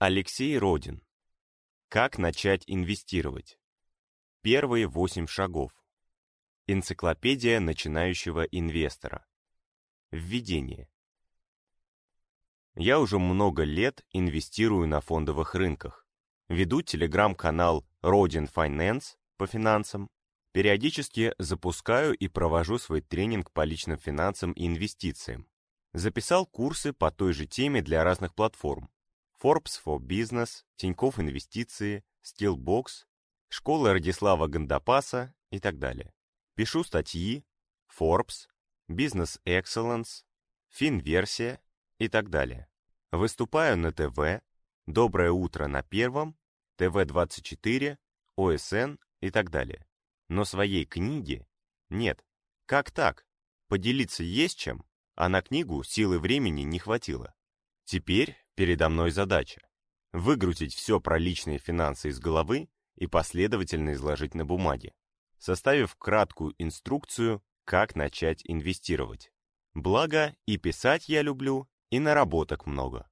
Алексей Родин. Как начать инвестировать? Первые восемь шагов. Энциклопедия начинающего инвестора. Введение. Я уже много лет инвестирую на фондовых рынках. Веду телеграм-канал Родин Finance по финансам. Периодически запускаю и провожу свой тренинг по личным финансам и инвестициям. Записал курсы по той же теме для разных платформ. Forbes for Business, Тинькофф Инвестиции, Skillbox, Школа Радислава Гандапаса и так далее. Пишу статьи, Forbes, Business Excellence, Финверсия и так далее. Выступаю на ТВ, Доброе утро на Первом, ТВ-24, ОСН и так далее. Но своей книги нет. Как так? Поделиться есть чем, а на книгу силы времени не хватило. Теперь передо мной задача — выгрузить все про личные финансы из головы и последовательно изложить на бумаге, составив краткую инструкцию, как начать инвестировать. Благо, и писать я люблю, и наработок много.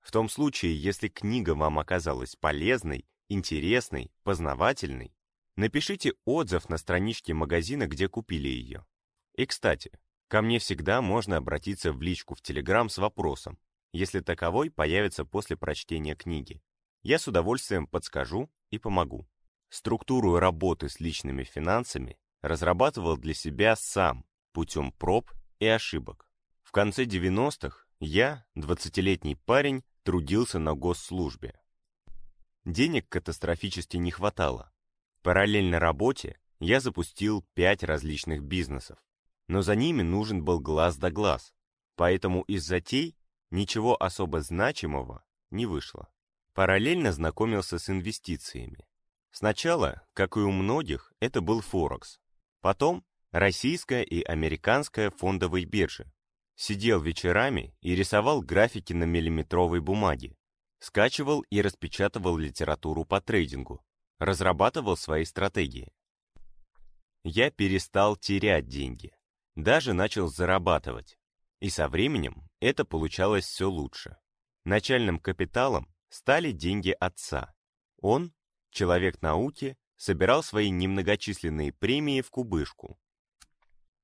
В том случае, если книга вам оказалась полезной, интересной, познавательной, напишите отзыв на страничке магазина, где купили ее. И, кстати, ко мне всегда можно обратиться в личку в Телеграм с вопросом, если таковой появится после прочтения книги. Я с удовольствием подскажу и помогу. Структуру работы с личными финансами разрабатывал для себя сам путем проб и ошибок. В конце 90-х я, 20-летний парень, трудился на госслужбе. Денег катастрофически не хватало. Параллельно работе я запустил 5 различных бизнесов, но за ними нужен был глаз да глаз, поэтому из затей Ничего особо значимого не вышло. Параллельно знакомился с инвестициями. Сначала, как и у многих, это был Форекс. Потом российская и американская фондовые биржи. Сидел вечерами и рисовал графики на миллиметровой бумаге. Скачивал и распечатывал литературу по трейдингу. Разрабатывал свои стратегии. Я перестал терять деньги. Даже начал зарабатывать. И со временем это получалось все лучше. Начальным капиталом стали деньги отца. Он, человек науки, собирал свои немногочисленные премии в кубышку.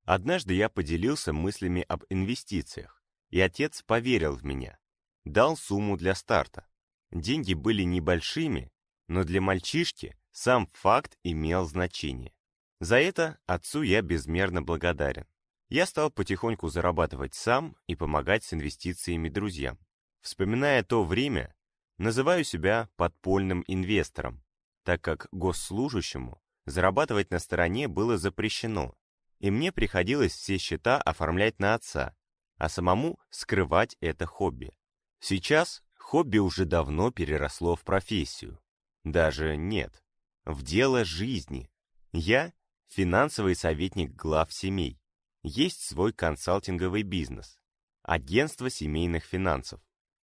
Однажды я поделился мыслями об инвестициях, и отец поверил в меня. Дал сумму для старта. Деньги были небольшими, но для мальчишки сам факт имел значение. За это отцу я безмерно благодарен. Я стал потихоньку зарабатывать сам и помогать с инвестициями друзьям. Вспоминая то время, называю себя подпольным инвестором, так как госслужащему зарабатывать на стороне было запрещено, и мне приходилось все счета оформлять на отца, а самому скрывать это хобби. Сейчас хобби уже давно переросло в профессию. Даже нет, в дело жизни. Я финансовый советник глав семей есть свой консалтинговый бизнес – агентство семейных финансов.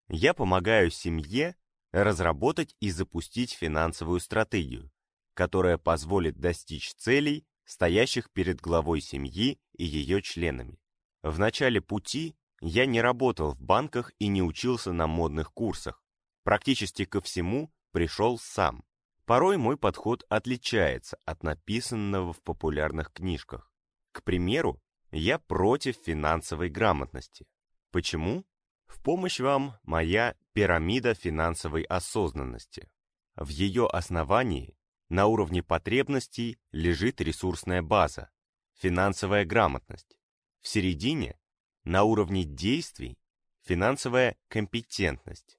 Я помогаю семье разработать и запустить финансовую стратегию, которая позволит достичь целей, стоящих перед главой семьи и ее членами. В начале пути я не работал в банках и не учился на модных курсах. Практически ко всему пришел сам. Порой мой подход отличается от написанного в популярных книжках. К примеру, я против финансовой грамотности. Почему? В помощь вам моя пирамида финансовой осознанности. В ее основании на уровне потребностей лежит ресурсная база, финансовая грамотность. В середине, на уровне действий, финансовая компетентность.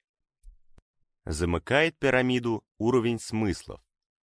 Замыкает пирамиду уровень смыслов,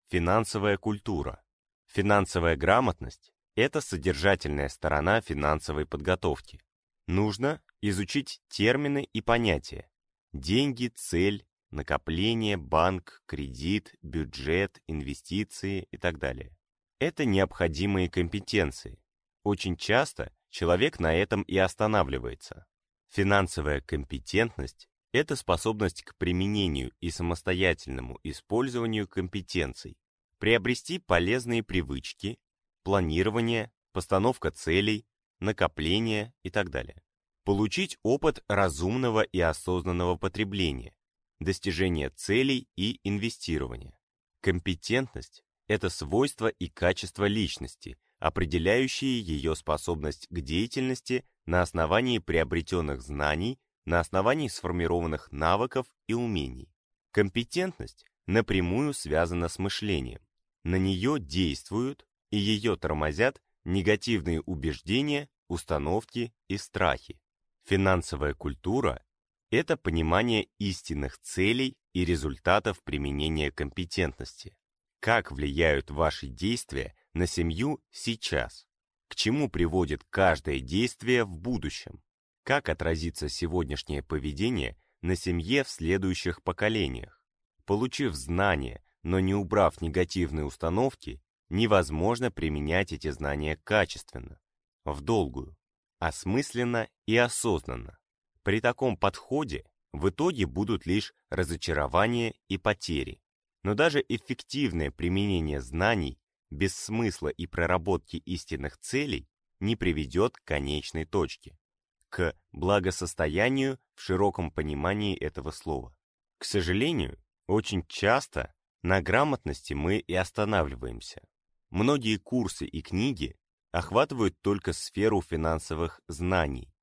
финансовая культура. Финансовая грамотность это содержательная сторона финансовой подготовки. Нужно изучить термины и понятия. Деньги, цель, накопление, банк, кредит, бюджет, инвестиции и так далее. Это необходимые компетенции. Очень часто человек на этом и останавливается. Финансовая компетентность – это способность к применению и самостоятельному использованию компетенций, приобрести полезные привычки, планирование, постановка целей, накопление и так далее. Получить опыт разумного и осознанного потребления, достижения целей и инвестирования. Компетентность – это свойство и качество личности, определяющие ее способность к деятельности на основании приобретенных знаний, на основании сформированных навыков и умений. Компетентность напрямую связана с мышлением. На нее действуют и ее тормозят негативные убеждения, установки и страхи. Финансовая культура – это понимание истинных целей и результатов применения компетентности. Как влияют ваши действия на семью сейчас? К чему приводит каждое действие в будущем? Как отразится сегодняшнее поведение на семье в следующих поколениях? Получив знания, но не убрав негативные установки, невозможно применять эти знания качественно, в долгую, осмысленно и осознанно. При таком подходе в итоге будут лишь разочарования и потери. Но даже эффективное применение знаний без смысла и проработки истинных целей не приведет к конечной точке, к благосостоянию в широком понимании этого слова. К сожалению, очень часто на грамотности мы и останавливаемся. Многие курсы и книги охватывают только сферу финансовых знаний.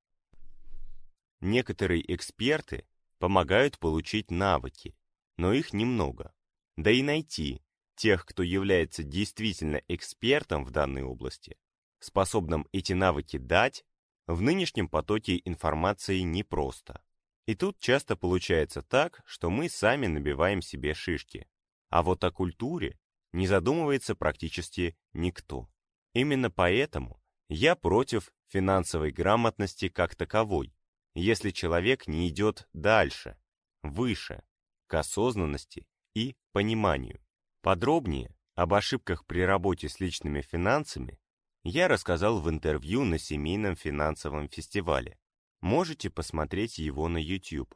Некоторые эксперты помогают получить навыки, но их немного. Да и найти тех, кто является действительно экспертом в данной области, способным эти навыки дать, в нынешнем потоке информации непросто. И тут часто получается так, что мы сами набиваем себе шишки. А вот о культуре не задумывается практически никто. Именно поэтому я против финансовой грамотности как таковой, если человек не идет дальше, выше, к осознанности и пониманию. Подробнее об ошибках при работе с личными финансами я рассказал в интервью на семейном финансовом фестивале. Можете посмотреть его на YouTube.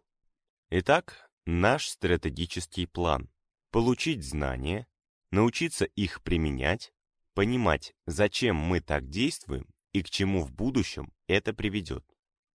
Итак, наш стратегический план – получить знания, научиться их применять, понимать, зачем мы так действуем и к чему в будущем это приведет.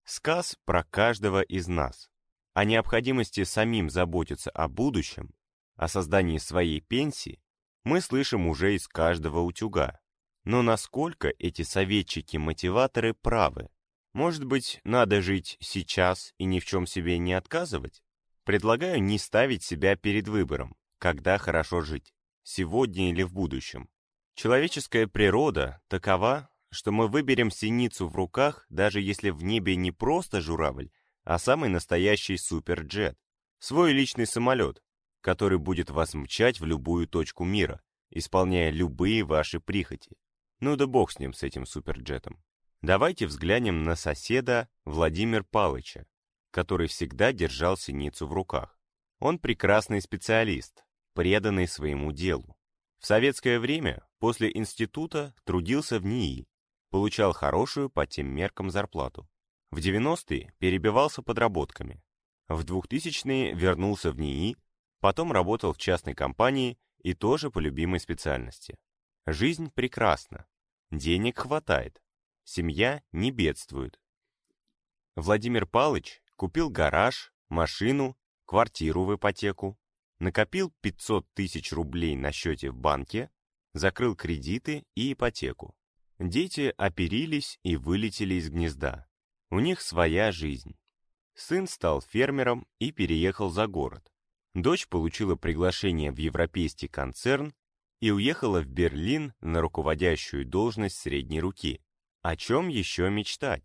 Сказ про каждого из нас. О необходимости самим заботиться о будущем, о создании своей пенсии, мы слышим уже из каждого утюга. Но насколько эти советчики-мотиваторы правы? Может быть, надо жить сейчас и ни в чем себе не отказывать? Предлагаю не ставить себя перед выбором, когда хорошо жить сегодня или в будущем. Человеческая природа такова, что мы выберем синицу в руках, даже если в небе не просто журавль, а самый настоящий суперджет. Свой личный самолет, который будет вас мчать в любую точку мира, исполняя любые ваши прихоти. Ну да бог с ним, с этим суперджетом. Давайте взглянем на соседа Владимир Палыча, который всегда держал синицу в руках. Он прекрасный специалист, преданный своему делу. В советское время после института трудился в НИИ, получал хорошую по тем меркам зарплату. В 90-е перебивался подработками. В 2000-е вернулся в НИИ, потом работал в частной компании и тоже по любимой специальности. Жизнь прекрасна, денег хватает, семья не бедствует. Владимир Палыч купил гараж, машину, квартиру в ипотеку, накопил 500 тысяч рублей на счете в банке, закрыл кредиты и ипотеку. Дети оперились и вылетели из гнезда. У них своя жизнь. Сын стал фермером и переехал за город. Дочь получила приглашение в европейский концерн и уехала в Берлин на руководящую должность средней руки. О чем еще мечтать?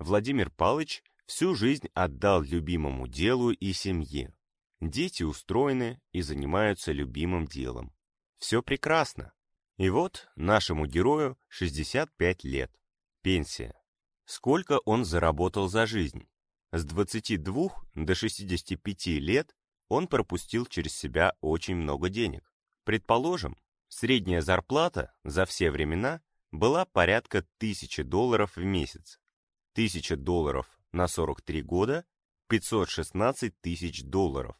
Владимир Палыч всю жизнь отдал любимому делу и семье. Дети устроены и занимаются любимым делом. Все прекрасно. И вот нашему герою 65 лет. Пенсия. Сколько он заработал за жизнь? С 22 до 65 лет он пропустил через себя очень много денег. Предположим, средняя зарплата за все времена была порядка 1000 долларов в месяц. 1000 долларов на 43 года – 516 тысяч долларов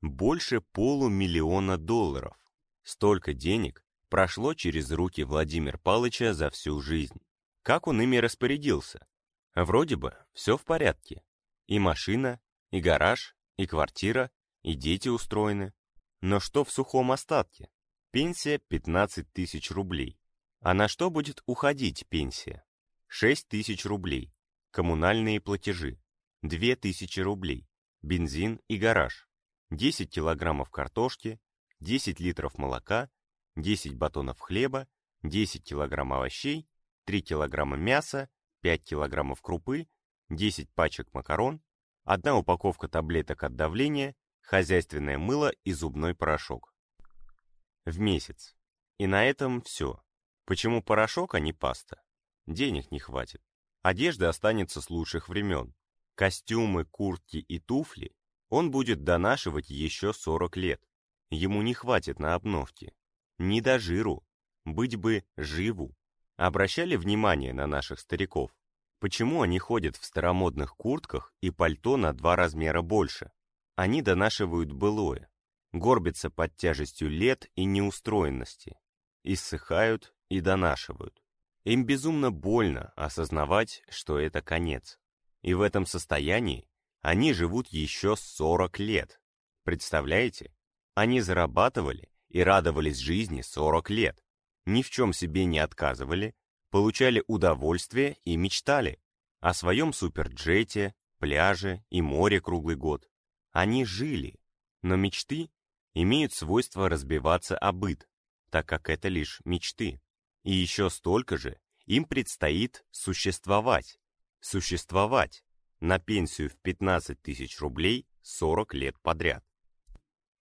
больше полумиллиона долларов. Столько денег прошло через руки Владимира Палыча за всю жизнь. Как он ими распорядился? Вроде бы все в порядке. И машина, и гараж, и квартира, и дети устроены. Но что в сухом остатке? Пенсия 15 тысяч рублей. А на что будет уходить пенсия? 6 тысяч рублей. Коммунальные платежи. 2 тысячи рублей. Бензин и гараж. 10 килограммов картошки, 10 литров молока, 10 батонов хлеба, 10 килограмм овощей, 3 килограмма мяса, 5 килограммов крупы, 10 пачек макарон, одна упаковка таблеток от давления, хозяйственное мыло и зубной порошок. В месяц. И на этом все. Почему порошок, а не паста? Денег не хватит. Одежда останется с лучших времен. Костюмы, куртки и туфли он будет донашивать еще 40 лет. Ему не хватит на обновки. Не до жиру. Быть бы живу. Обращали внимание на наших стариков? Почему они ходят в старомодных куртках и пальто на два размера больше? Они донашивают былое, горбятся под тяжестью лет и неустроенности, иссыхают и донашивают. Им безумно больно осознавать, что это конец. И в этом состоянии они живут еще 40 лет. Представляете? Они зарабатывали и радовались жизни 40 лет. Ни в чем себе не отказывали, получали удовольствие и мечтали о своем суперджете, пляже и море круглый год. Они жили, но мечты имеют свойство разбиваться о быт, так как это лишь мечты. И еще столько же им предстоит существовать. Существовать на пенсию в 15 тысяч рублей 40 лет подряд.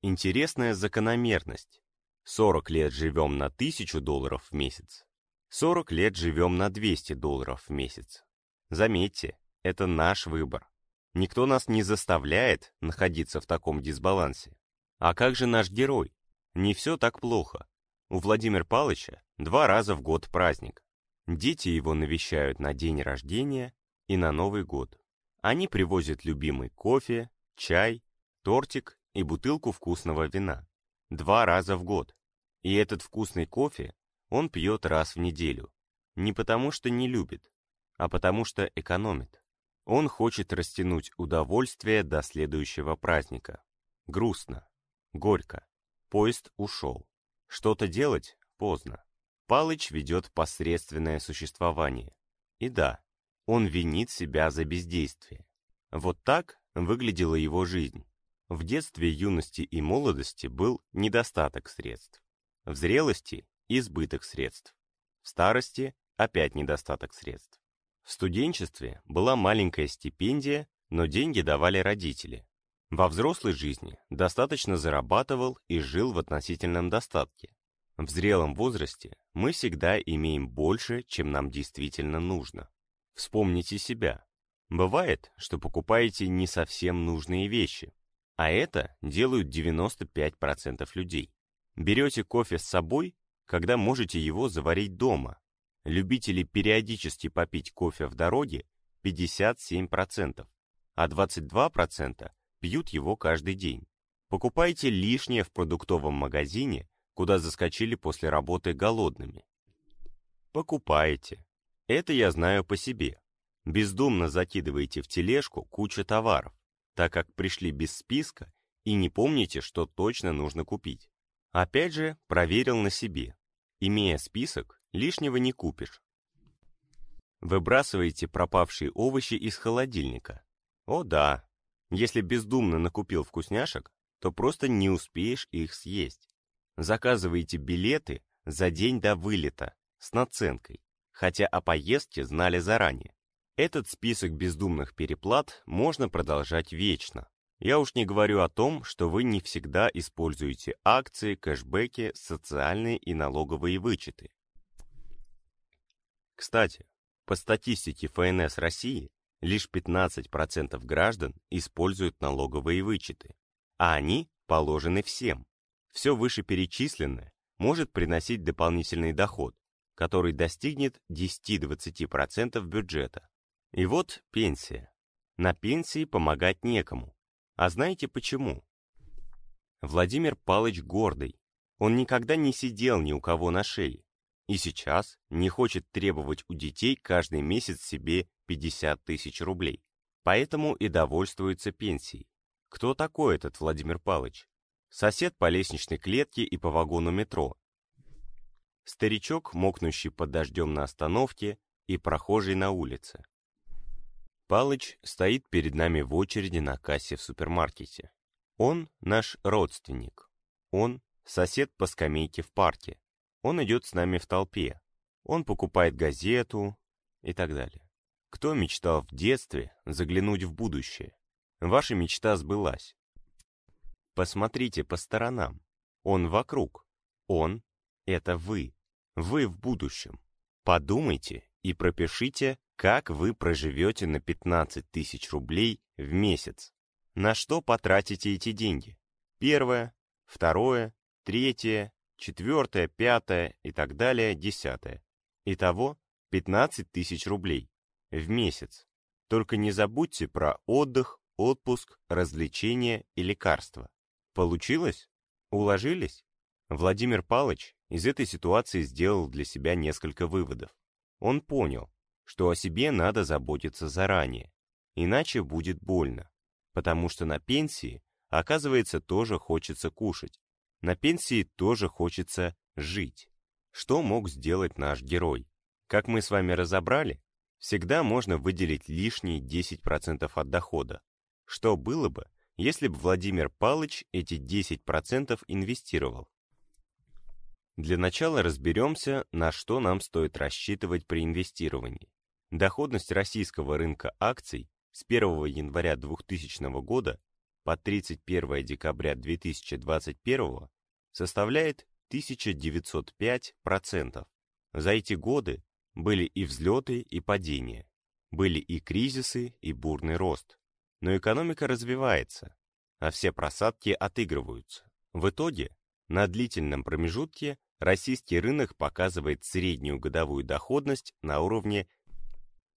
Интересная закономерность. 40 лет живем на 1000 долларов в месяц, 40 лет живем на 200 долларов в месяц. Заметьте, это наш выбор. Никто нас не заставляет находиться в таком дисбалансе. А как же наш герой? Не все так плохо. У Владимира Палыча два раза в год праздник. Дети его навещают на день рождения и на Новый год. Они привозят любимый кофе, чай, тортик и бутылку вкусного вина. Два раза в год. И этот вкусный кофе он пьет раз в неделю. Не потому что не любит, а потому что экономит. Он хочет растянуть удовольствие до следующего праздника. Грустно, горько. Поезд ушел. Что-то делать поздно. Палыч ведет посредственное существование. И да, он винит себя за бездействие. Вот так выглядела его жизнь. В детстве, юности и молодости был недостаток средств. В зрелости – избыток средств. В старости – опять недостаток средств. В студенчестве была маленькая стипендия, но деньги давали родители. Во взрослой жизни достаточно зарабатывал и жил в относительном достатке. В зрелом возрасте мы всегда имеем больше, чем нам действительно нужно. Вспомните себя. Бывает, что покупаете не совсем нужные вещи, а это делают 95% людей. Берете кофе с собой, когда можете его заварить дома. Любители периодически попить кофе в дороге 57%, а 22% пьют его каждый день. Покупайте лишнее в продуктовом магазине, куда заскочили после работы голодными. Покупаете. Это я знаю по себе. Бездумно закидываете в тележку кучу товаров, так как пришли без списка и не помните, что точно нужно купить. Опять же, проверил на себе. Имея список, лишнего не купишь. Выбрасываете пропавшие овощи из холодильника. О да, если бездумно накупил вкусняшек, то просто не успеешь их съесть. Заказываете билеты за день до вылета с наценкой, хотя о поездке знали заранее. Этот список бездумных переплат можно продолжать вечно. Я уж не говорю о том, что вы не всегда используете акции, кэшбэки, социальные и налоговые вычеты. Кстати, по статистике ФНС России, лишь 15% граждан используют налоговые вычеты, а они положены всем. Все вышеперечисленное может приносить дополнительный доход, который достигнет 10-20% бюджета. И вот пенсия. На пенсии помогать некому, а знаете почему? Владимир Палыч гордый. Он никогда не сидел ни у кого на шее. И сейчас не хочет требовать у детей каждый месяц себе 50 тысяч рублей. Поэтому и довольствуется пенсией. Кто такой этот Владимир Палыч? Сосед по лестничной клетке и по вагону метро. Старичок, мокнущий под дождем на остановке, и прохожий на улице. Палыч стоит перед нами в очереди на кассе в супермаркете. Он наш родственник. Он сосед по скамейке в парке. Он идет с нами в толпе. Он покупает газету и так далее. Кто мечтал в детстве заглянуть в будущее? Ваша мечта сбылась. Посмотрите по сторонам. Он вокруг. Он — это вы. Вы в будущем. Подумайте и пропишите, как вы проживете на 15 тысяч рублей в месяц. На что потратите эти деньги? Первое, второе, третье, четвертое, пятое и так далее, десятое. Итого 15 тысяч рублей в месяц. Только не забудьте про отдых, отпуск, развлечения и лекарства. Получилось? Уложились? Владимир Палыч из этой ситуации сделал для себя несколько выводов. Он понял, что о себе надо заботиться заранее, иначе будет больно, потому что на пенсии, оказывается, тоже хочется кушать, на пенсии тоже хочется жить. Что мог сделать наш герой? Как мы с вами разобрали, всегда можно выделить лишние 10% от дохода. Что было бы, если бы Владимир Палыч эти 10% инвестировал? Для начала разберемся, на что нам стоит рассчитывать при инвестировании. Доходность российского рынка акций с 1 января 2000 года по 31 декабря 2021 составляет 1905%. За эти годы были и взлеты, и падения, были и кризисы, и бурный рост. Но экономика развивается, а все просадки отыгрываются. В итоге, на длительном промежутке российский рынок показывает среднюю годовую доходность на уровне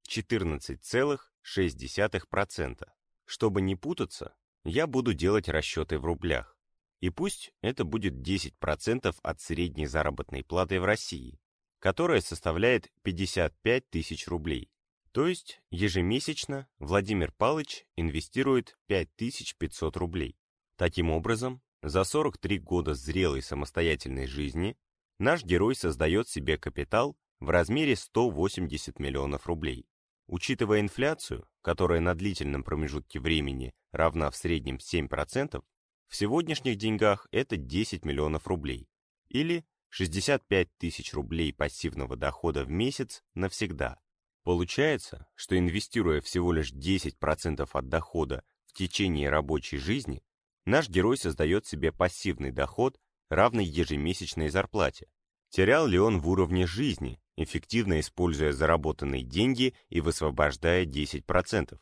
14,6%. Чтобы не путаться, я буду делать расчеты в рублях. И пусть это будет 10% от средней заработной платы в России, которая составляет 55 тысяч рублей. То есть ежемесячно Владимир Палыч инвестирует 5500 рублей. Таким образом, за 43 года зрелой самостоятельной жизни наш герой создает себе капитал в размере 180 миллионов рублей. Учитывая инфляцию, которая на длительном промежутке времени равна в среднем 7%, в сегодняшних деньгах это 10 миллионов рублей, или 65 тысяч рублей пассивного дохода в месяц навсегда. Получается, что инвестируя всего лишь 10% от дохода в течение рабочей жизни, наш герой создает себе пассивный доход равный ежемесячной зарплате. Терял ли он в уровне жизни, эффективно используя заработанные деньги и высвобождая 10%?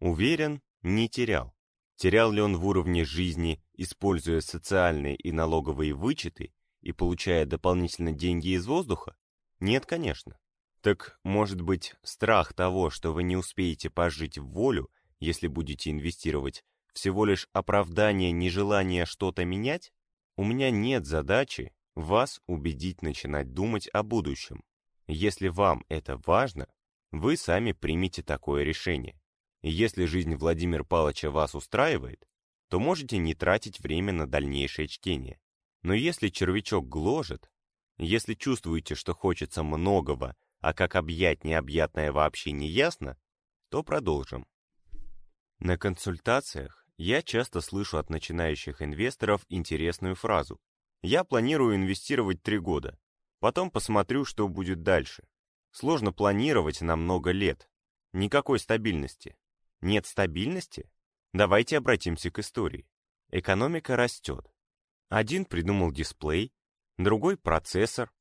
Уверен, не терял. Терял ли он в уровне жизни, используя социальные и налоговые вычеты и получая дополнительно деньги из воздуха? Нет, конечно. Так, может быть, страх того, что вы не успеете пожить в волю, если будете инвестировать, всего лишь оправдание нежелания что-то менять? У меня нет задачи вас убедить начинать думать о будущем. Если вам это важно, вы сами примите такое решение. Если жизнь Владимира Павловича вас устраивает, то можете не тратить время на дальнейшее чтение. Но если червячок гложет, если чувствуете, что хочется многого, а как объять необъятное вообще не ясно, то продолжим. На консультациях я часто слышу от начинающих инвесторов интересную фразу. Я планирую инвестировать три года. Потом посмотрю, что будет дальше. Сложно планировать на много лет. Никакой стабильности. Нет стабильности? Давайте обратимся к истории. Экономика растет. Один придумал дисплей, другой процессор,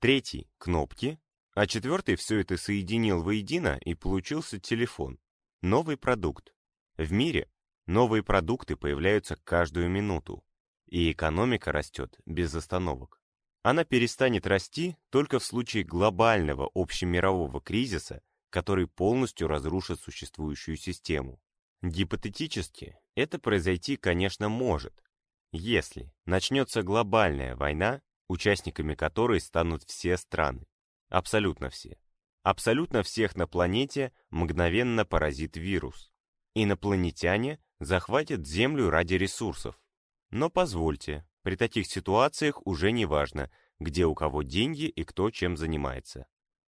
третий — кнопки, а четвертый все это соединил воедино и получился телефон. Новый продукт. В мире Новые продукты появляются каждую минуту, и экономика растет без остановок. Она перестанет расти только в случае глобального общемирового кризиса, который полностью разрушит существующую систему. Гипотетически это произойти, конечно, может, если начнется глобальная война, участниками которой станут все страны. Абсолютно все. Абсолютно всех на планете мгновенно поразит вирус. Инопланетяне захватят землю ради ресурсов. Но позвольте, при таких ситуациях уже не важно, где у кого деньги и кто чем занимается.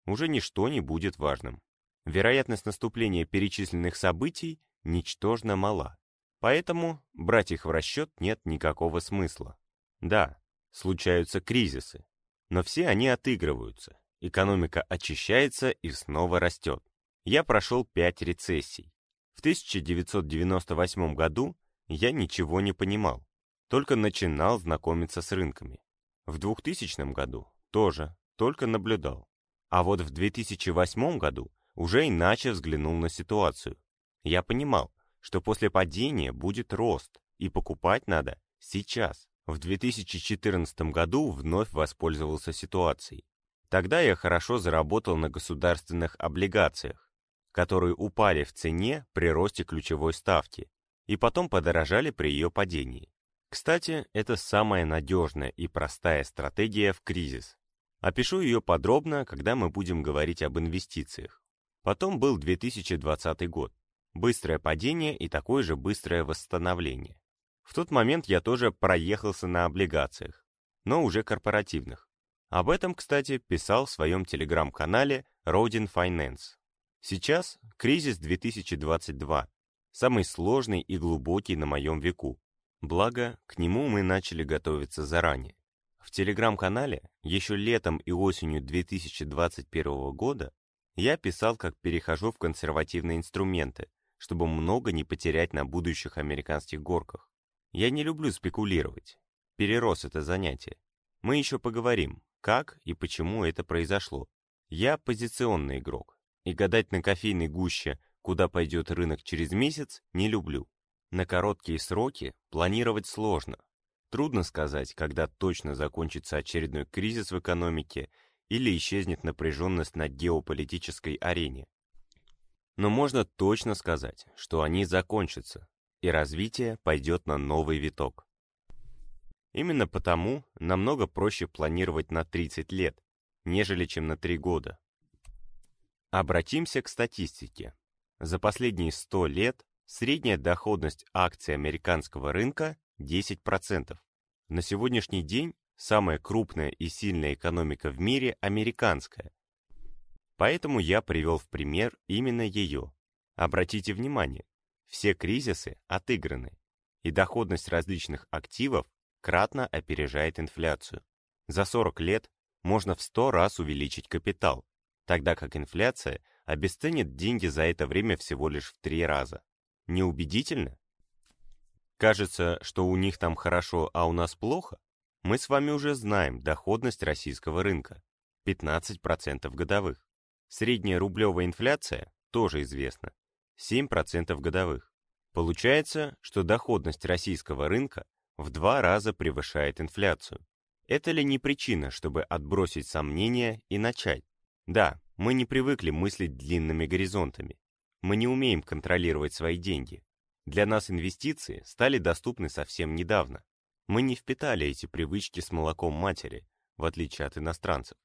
Уже ничто не будет важным. Вероятность наступления перечисленных событий ничтожно мала. Поэтому брать их в расчет нет никакого смысла. Да, случаются кризисы, но все они отыгрываются. Экономика очищается и снова растет. Я прошел пять рецессий. В 1998 году я ничего не понимал, только начинал знакомиться с рынками. В 2000 году тоже, только наблюдал. А вот в 2008 году уже иначе взглянул на ситуацию. Я понимал, что после падения будет рост, и покупать надо сейчас. В 2014 году вновь воспользовался ситуацией. Тогда я хорошо заработал на государственных облигациях которые упали в цене при росте ключевой ставки и потом подорожали при ее падении. Кстати, это самая надежная и простая стратегия в кризис. Опишу ее подробно, когда мы будем говорить об инвестициях. Потом был 2020 год. Быстрое падение и такое же быстрое восстановление. В тот момент я тоже проехался на облигациях, но уже корпоративных. Об этом, кстати, писал в своем телеграм-канале Rodin Finance. Сейчас кризис 2022, самый сложный и глубокий на моем веку. Благо, к нему мы начали готовиться заранее. В телеграм-канале еще летом и осенью 2021 года я писал, как перехожу в консервативные инструменты, чтобы много не потерять на будущих американских горках. Я не люблю спекулировать. Перерос это занятие. Мы еще поговорим, как и почему это произошло. Я позиционный игрок, и гадать на кофейной гуще, куда пойдет рынок через месяц, не люблю. На короткие сроки планировать сложно. Трудно сказать, когда точно закончится очередной кризис в экономике или исчезнет напряженность на геополитической арене. Но можно точно сказать, что они закончатся, и развитие пойдет на новый виток. Именно потому намного проще планировать на 30 лет, нежели чем на 3 года. Обратимся к статистике. За последние 100 лет средняя доходность акций американского рынка 10%. На сегодняшний день самая крупная и сильная экономика в мире американская. Поэтому я привел в пример именно ее. Обратите внимание, все кризисы отыграны, и доходность различных активов кратно опережает инфляцию. За 40 лет можно в 100 раз увеличить капитал, тогда как инфляция обесценит деньги за это время всего лишь в три раза. Неубедительно? Кажется, что у них там хорошо, а у нас плохо? Мы с вами уже знаем доходность российского рынка – 15% годовых. Средняя рублевая инфляция тоже известна – 7% годовых. Получается, что доходность российского рынка в два раза превышает инфляцию. Это ли не причина, чтобы отбросить сомнения и начать? Да, мы не привыкли мыслить длинными горизонтами. Мы не умеем контролировать свои деньги. Для нас инвестиции стали доступны совсем недавно. Мы не впитали эти привычки с молоком матери, в отличие от иностранцев.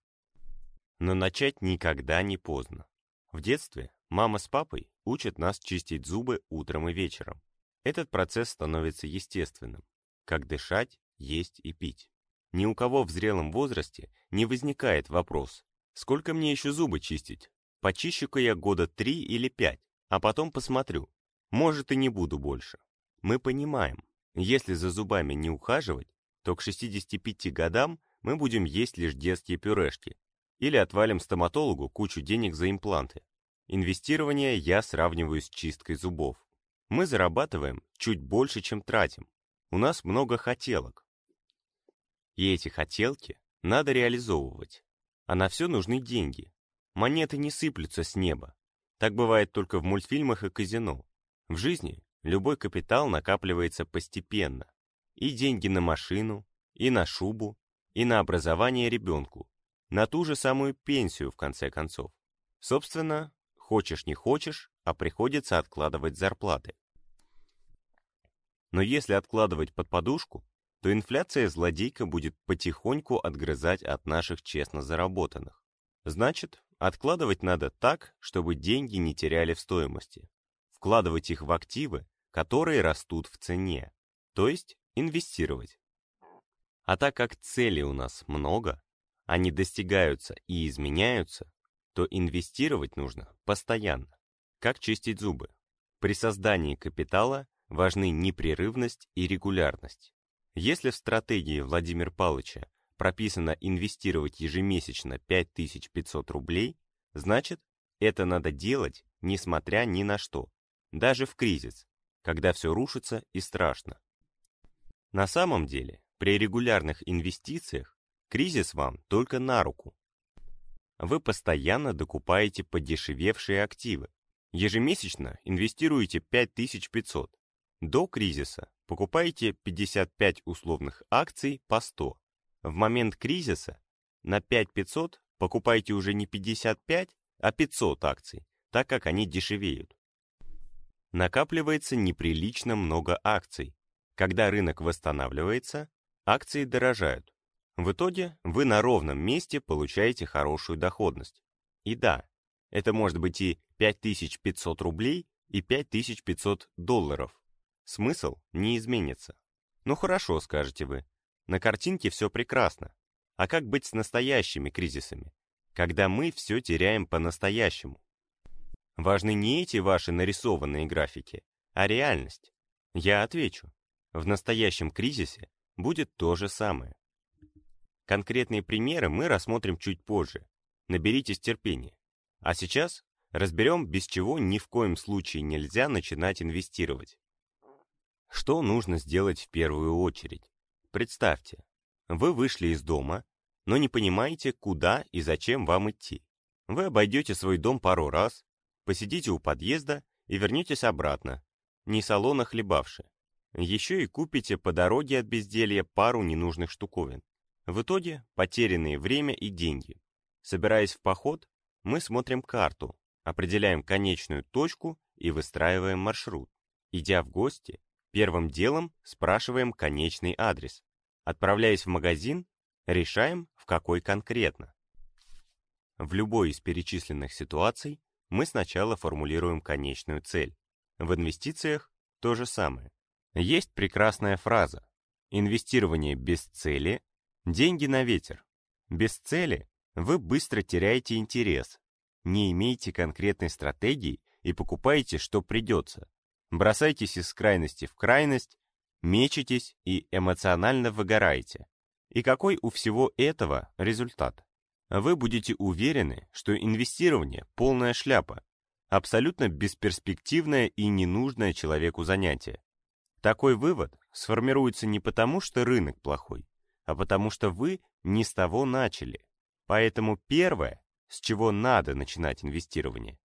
Но начать никогда не поздно. В детстве мама с папой учат нас чистить зубы утром и вечером. Этот процесс становится естественным, как дышать, есть и пить. Ни у кого в зрелом возрасте не возникает вопрос, Сколько мне еще зубы чистить? Почищу-ка я года три или пять, а потом посмотрю. Может, и не буду больше. Мы понимаем, если за зубами не ухаживать, то к 65 годам мы будем есть лишь детские пюрешки или отвалим стоматологу кучу денег за импланты. Инвестирование я сравниваю с чисткой зубов. Мы зарабатываем чуть больше, чем тратим. У нас много хотелок. И эти хотелки надо реализовывать. А на все нужны деньги. Монеты не сыплются с неба. Так бывает только в мультфильмах и казино. В жизни любой капитал накапливается постепенно. И деньги на машину, и на шубу, и на образование ребенку, на ту же самую пенсию, в конце концов. Собственно, хочешь не хочешь, а приходится откладывать зарплаты. Но если откладывать под подушку, то инфляция злодейка будет потихоньку отгрызать от наших честно заработанных. Значит, откладывать надо так, чтобы деньги не теряли в стоимости. Вкладывать их в активы, которые растут в цене, то есть инвестировать. А так как целей у нас много, они достигаются и изменяются, то инвестировать нужно постоянно, как чистить зубы. При создании капитала важны непрерывность и регулярность. Если в стратегии Владимира Павловича прописано инвестировать ежемесячно 5500 рублей, значит, это надо делать, несмотря ни на что, даже в кризис, когда все рушится и страшно. На самом деле, при регулярных инвестициях кризис вам только на руку. Вы постоянно докупаете подешевевшие активы. Ежемесячно инвестируете 5500. До кризиса покупаете 55 условных акций по 100. В момент кризиса на 5500 покупаете уже не 55, а 500 акций, так как они дешевеют. Накапливается неприлично много акций. Когда рынок восстанавливается, акции дорожают. В итоге вы на ровном месте получаете хорошую доходность. И да, это может быть и 5500 рублей, и 5500 долларов. Смысл не изменится. Ну хорошо, скажете вы. На картинке все прекрасно. А как быть с настоящими кризисами? Когда мы все теряем по-настоящему. Важны не эти ваши нарисованные графики, а реальность. Я отвечу. В настоящем кризисе будет то же самое. Конкретные примеры мы рассмотрим чуть позже. Наберитесь терпения. А сейчас разберем, без чего ни в коем случае нельзя начинать инвестировать. Что нужно сделать в первую очередь? Представьте, вы вышли из дома, но не понимаете, куда и зачем вам идти. Вы обойдете свой дом пару раз, посидите у подъезда и вернетесь обратно, не салона хлебавши. Еще и купите по дороге от безделья пару ненужных штуковин. В итоге потерянные время и деньги. Собираясь в поход, мы смотрим карту, определяем конечную точку и выстраиваем маршрут. Идя в гости, первым делом спрашиваем конечный адрес. Отправляясь в магазин, решаем, в какой конкретно. В любой из перечисленных ситуаций мы сначала формулируем конечную цель. В инвестициях то же самое. Есть прекрасная фраза. Инвестирование без цели – деньги на ветер. Без цели вы быстро теряете интерес, не имеете конкретной стратегии и покупаете, что придется. Бросайтесь из крайности в крайность, мечетесь и эмоционально выгораете. И какой у всего этого результат? Вы будете уверены, что инвестирование – полная шляпа, абсолютно бесперспективное и ненужное человеку занятие. Такой вывод сформируется не потому, что рынок плохой, а потому что вы не с того начали. Поэтому первое, с чего надо начинать инвестирование,